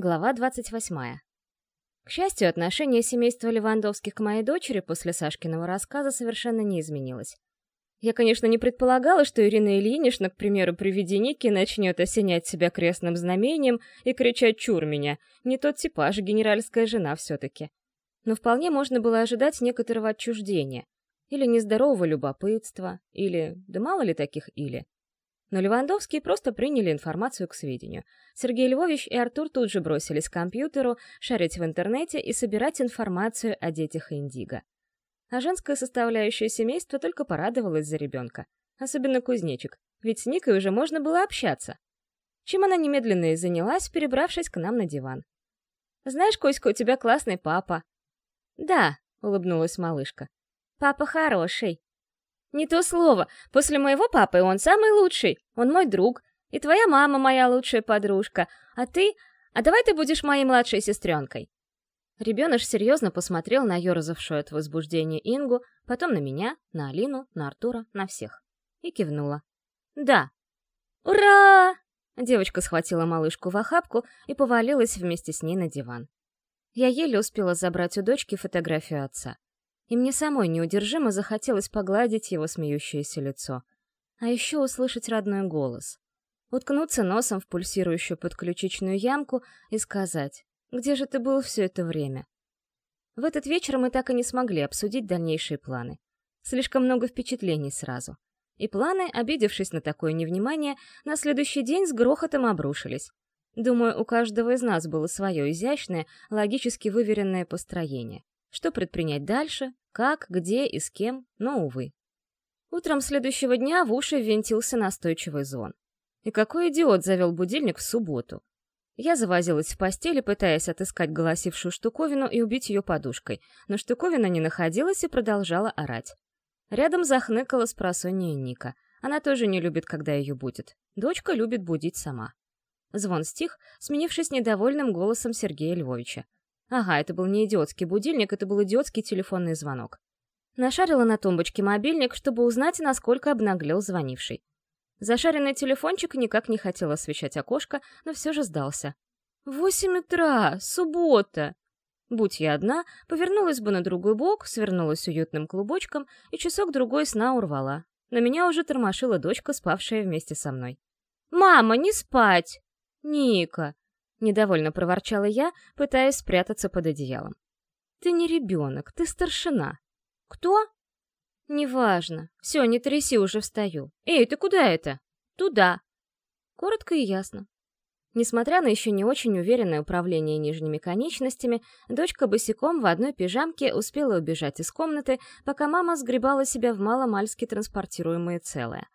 Глава 28. К счастью, отношение семейства Левандовских к моей дочери после Сашкиного рассказа совершенно не изменилось. Я, конечно, не предполагала, что Ирина Ильинична, к примеру, при виде Ники начнет осенять себя крестным знамением и кричать «Чур меня!» Не тот типаж, генеральская жена все-таки. Но вполне можно было ожидать некоторого отчуждения. Или нездорового любопытства, или... Да мало ли таких «или». Но Левандовские просто приняли информацию к сведению. Сергей Львович и Артур тут же бросились к компьютеру, шарить в интернете и собирать информацию о детях Индиго. А женская составляющая семейства только порадовалась за ребенка. Особенно кузнечик, ведь с Никой уже можно было общаться. Чем она немедленно и занялась, перебравшись к нам на диван. «Знаешь, Коська, у тебя классный папа». «Да», — улыбнулась малышка. «Папа хороший». «Не то слово. После моего папы он самый лучший. Он мой друг. И твоя мама моя лучшая подружка. А ты... А давай ты будешь моей младшей сестренкой». Ребеныш серьезно посмотрел на ерзавшую от возбуждения Ингу, потом на меня, на Алину, на Артура, на всех. И кивнула. «Да». «Ура!» Девочка схватила малышку в охапку и повалилась вместе с ней на диван. Я еле успела забрать у дочки фотографию отца и мне самой неудержимо захотелось погладить его смеющееся лицо. А еще услышать родной голос. Уткнуться носом в пульсирующую подключичную ямку и сказать, «Где же ты был все это время?» В этот вечер мы так и не смогли обсудить дальнейшие планы. Слишком много впечатлений сразу. И планы, обидевшись на такое невнимание, на следующий день с грохотом обрушились. Думаю, у каждого из нас было свое изящное, логически выверенное построение. Что предпринять дальше, как, где и с кем, но, увы. Утром следующего дня в уши ввинтился настойчивый звон. И какой идиот завел будильник в субботу? Я завозилась в постели, пытаясь отыскать голосившую штуковину и убить ее подушкой, но штуковина не находилась и продолжала орать. Рядом захныкала с просонья Ника. Она тоже не любит, когда ее будет. Дочка любит будить сама. Звон стих, сменившись недовольным голосом Сергея Львовича. Ага, это был не идиотский будильник, это был идиотский телефонный звонок. Нашарила на тумбочке мобильник, чтобы узнать, насколько обнаглел звонивший. Зашаренный телефончик никак не хотел освещать окошко, но все же сдался. «Восемь утра! Суббота!» Будь я одна, повернулась бы на другой бок, свернулась уютным клубочком и часок-другой сна урвала. На меня уже тормошила дочка, спавшая вместе со мной. «Мама, не спать!» «Ника, Недовольно проворчала я, пытаясь спрятаться под одеялом. «Ты не ребенок, ты старшина». «Кто?» «Неважно. Все, не тряси, уже встаю. Эй, ты куда это?» «Туда». Коротко и ясно. Несмотря на еще не очень уверенное управление нижними конечностями, дочка босиком в одной пижамке успела убежать из комнаты, пока мама сгребала себя в маломальски транспортируемое целое.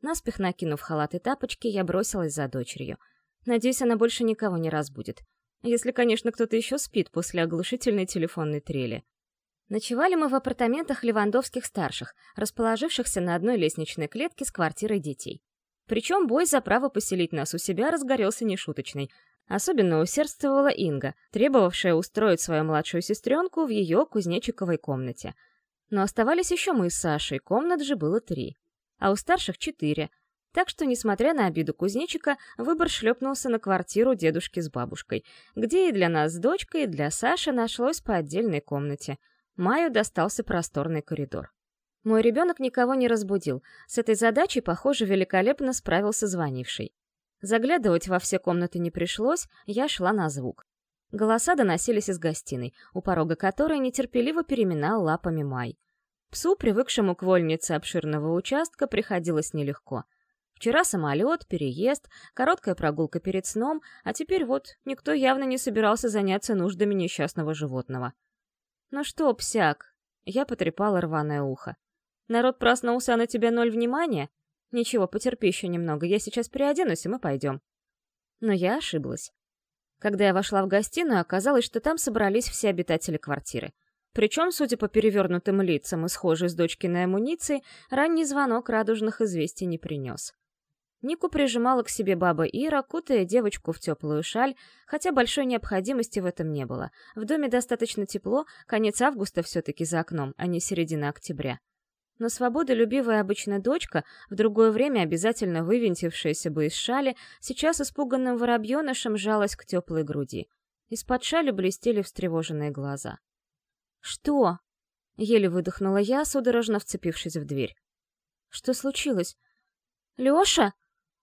Наспех накинув халат и тапочки, я бросилась за дочерью — Надеюсь, она больше никого не разбудит. Если, конечно, кто-то еще спит после оглушительной телефонной трели. Ночевали мы в апартаментах Левандовских-старших, расположившихся на одной лестничной клетке с квартирой детей. Причем бой за право поселить нас у себя разгорелся нешуточный. Особенно усердствовала Инга, требовавшая устроить свою младшую сестренку в ее кузнечиковой комнате. Но оставались еще мы с Сашей, комнат же было три. А у старших четыре, так что, несмотря на обиду кузнечика, выбор шлепнулся на квартиру дедушки с бабушкой, где и для нас с дочкой, и для Саши нашлось по отдельной комнате. Маю достался просторный коридор. Мой ребенок никого не разбудил. С этой задачей, похоже, великолепно справился звонивший. Заглядывать во все комнаты не пришлось, я шла на звук. Голоса доносились из гостиной, у порога которой нетерпеливо переминал лапами Май. Псу, привыкшему к вольнице обширного участка, приходилось нелегко — Вчера самолет, переезд, короткая прогулка перед сном, а теперь вот никто явно не собирался заняться нуждами несчастного животного. «Ну что, псяк?» Я потрепала рваное ухо. «Народ проснулся, а на тебя ноль внимания? Ничего, потерпи еще немного, я сейчас переоденусь, и мы пойдем». Но я ошиблась. Когда я вошла в гостиную, оказалось, что там собрались все обитатели квартиры. Причем, судя по перевернутым лицам и схожей с дочкиной амуниции, ранний звонок радужных известий не принес. Нику прижимала к себе баба Ира, кутая девочку в теплую шаль, хотя большой необходимости в этом не было. В доме достаточно тепло, конец августа все-таки за окном, а не середина октября. Но свободолюбивая обычно дочка, в другое время обязательно вывинтившаяся бы из шали, сейчас испуганным воробьенышем жалась к теплой груди. Из-под шали блестели встревоженные глаза. «Что?» — еле выдохнула я, судорожно вцепившись в дверь. «Что случилось? Лёша?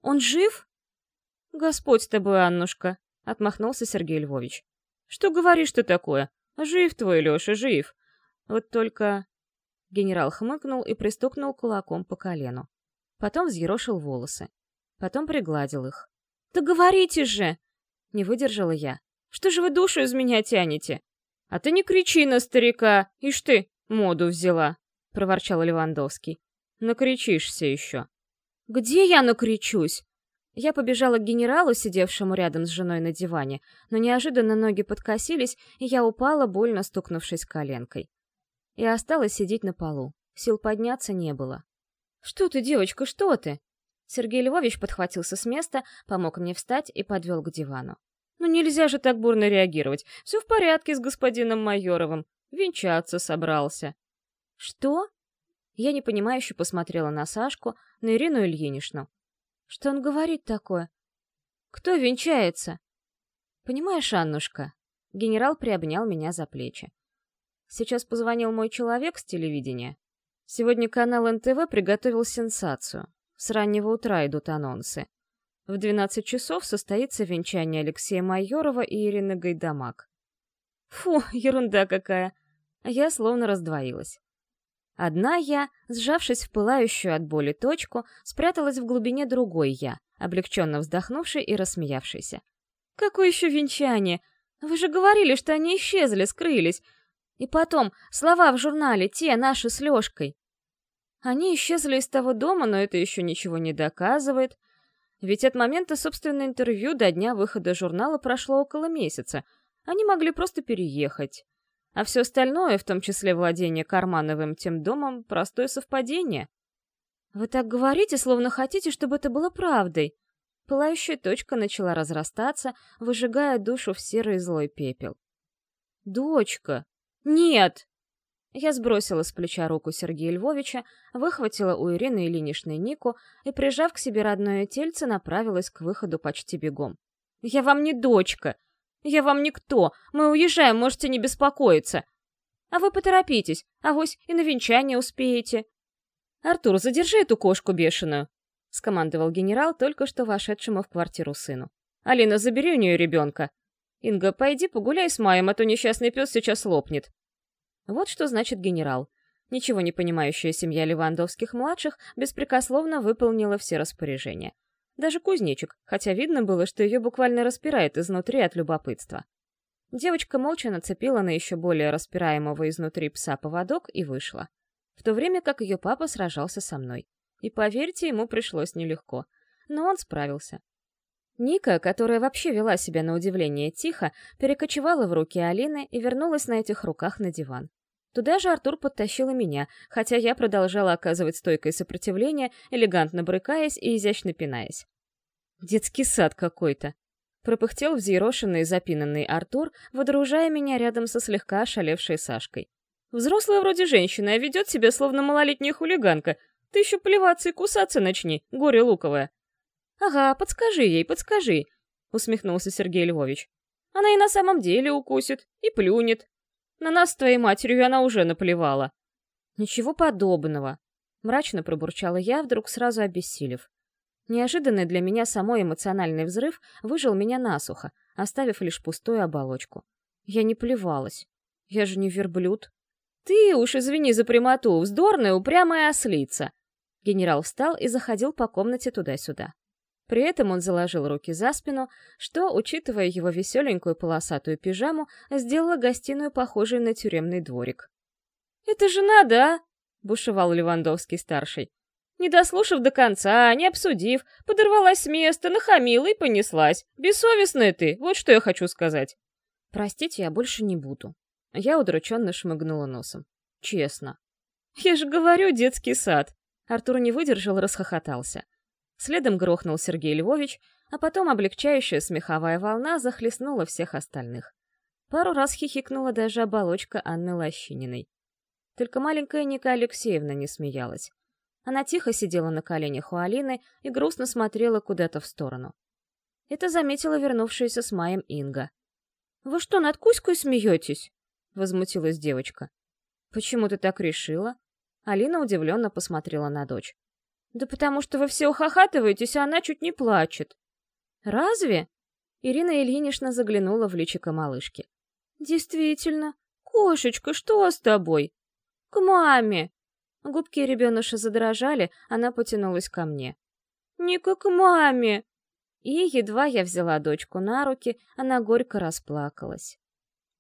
Он жив?» «Господь с тобой, Аннушка!» — отмахнулся Сергей Львович. «Что говоришь ты такое? Жив твой Лёша, жив. Вот только...» Генерал хмыкнул и пристукнул кулаком по колену. Потом взъерошил волосы. Потом пригладил их. «Да говорите же!» — не выдержала я. «Что же вы душу из меня тянете?» «А ты не кричи на старика! Ишь ты, моду взяла!» — проворчал Левандовский. «Накричишься еще!» «Где я накричусь?» Я побежала к генералу, сидевшему рядом с женой на диване, но неожиданно ноги подкосились, и я упала, больно стукнувшись коленкой. И осталась сидеть на полу. Сил подняться не было. «Что ты, девочка, что ты?» Сергей Львович подхватился с места, помог мне встать и подвел к дивану. «Ну нельзя же так бурно реагировать. Все в порядке с господином Майоровым. Венчаться собрался». «Что?» Я непонимающе посмотрела на Сашку, на Ирину Ильиничну. Что он говорит такое? Кто венчается? Понимаешь, Аннушка, генерал приобнял меня за плечи. Сейчас позвонил мой человек с телевидения. Сегодня канал НТВ приготовил сенсацию. С раннего утра идут анонсы. В 12 часов состоится венчание Алексея Майорова и Ирины Гайдамак. Фу, ерунда какая. Я словно раздвоилась. Одна я, сжавшись в пылающую от боли точку, спряталась в глубине другой я, облегченно вздохнувшей и рассмеявшейся. «Какое еще венчание? Вы же говорили, что они исчезли, скрылись. И потом, слова в журнале, те, наши с Лешкой. Они исчезли из того дома, но это еще ничего не доказывает. Ведь от момента собственного интервью до дня выхода журнала прошло около месяца. Они могли просто переехать. А все остальное, в том числе владение Кармановым тем домом, простое совпадение. Вы так говорите, словно хотите, чтобы это было правдой. Пылающая точка начала разрастаться, выжигая душу в серый злой пепел. «Дочка! Нет!» Я сбросила с плеча руку Сергея Львовича, выхватила у Ирины Ильиничны Нику и, прижав к себе родное тельце, направилась к выходу почти бегом. «Я вам не дочка! Я вам никто. Мы уезжаем, можете не беспокоиться. А вы поторопитесь, авось и на венчание успеете. Артур, задержи эту кошку бешеную, — скомандовал генерал только что вошедшему в квартиру сыну. Алина, забери у нее ребенка. Инга, пойди погуляй с Маем, а то несчастный пес сейчас лопнет. Вот что значит генерал. Ничего не понимающая семья Левандовских-младших беспрекословно выполнила все распоряжения даже кузнечик, хотя видно было, что ее буквально распирает изнутри от любопытства. Девочка молча нацепила на еще более распираемого изнутри пса поводок и вышла. В то время как ее папа сражался со мной. И поверьте, ему пришлось нелегко. Но он справился. Ника, которая вообще вела себя на удивление тихо, перекочевала в руки Алины и вернулась на этих руках на диван. Туда же Артур подтащил и меня, хотя я продолжала оказывать стойкое сопротивление, элегантно брыкаясь и изящно пинаясь. «Детский сад какой-то!» Пропыхтел взъерошенный и запинанный Артур, водружая меня рядом со слегка ошалевшей Сашкой. «Взрослая вроде женщина, а ведет себя словно малолетняя хулиганка. Ты еще плеваться и кусаться начни, горе луковое!» «Ага, подскажи ей, подскажи!» — усмехнулся Сергей Львович. «Она и на самом деле укусит, и плюнет, на нас с твоей матерью она уже наплевала. Ничего подобного. Мрачно пробурчала я, вдруг сразу обессилев. Неожиданный для меня самой эмоциональный взрыв выжил меня насухо, оставив лишь пустую оболочку. Я не плевалась. Я же не верблюд. Ты уж извини за прямоту, вздорная упрямая ослица. Генерал встал и заходил по комнате туда-сюда. При этом он заложил руки за спину, что, учитывая его веселенькую полосатую пижаму, сделало гостиную похожей на тюремный дворик. «Это же надо, а!» — бушевал Левандовский-старший. Не дослушав до конца, не обсудив, подорвалась с места, нахамила и понеслась. Бессовестная ты, вот что я хочу сказать. Простите, я больше не буду. Я удрученно шмыгнула носом. Честно. Я же говорю, детский сад. Артур не выдержал, расхохотался. Следом грохнул Сергей Львович, а потом облегчающая смеховая волна захлестнула всех остальных. Пару раз хихикнула даже оболочка Анны Лощининой. Только маленькая Ника Алексеевна не смеялась. Она тихо сидела на коленях у Алины и грустно смотрела куда-то в сторону. Это заметила вернувшаяся с Маем Инга. «Вы что, над Кузькой смеетесь?» — возмутилась девочка. «Почему ты так решила?» Алина удивленно посмотрела на дочь. «Да потому что вы все ухахатываетесь, а она чуть не плачет». «Разве?» Ирина Ильинична заглянула в личико малышки. «Действительно. Кошечка, что с тобой?» «К маме!» Губки ребенуша задрожали, она потянулась ко мне. «Ника, к маме!» И едва я взяла дочку на руки, она горько расплакалась.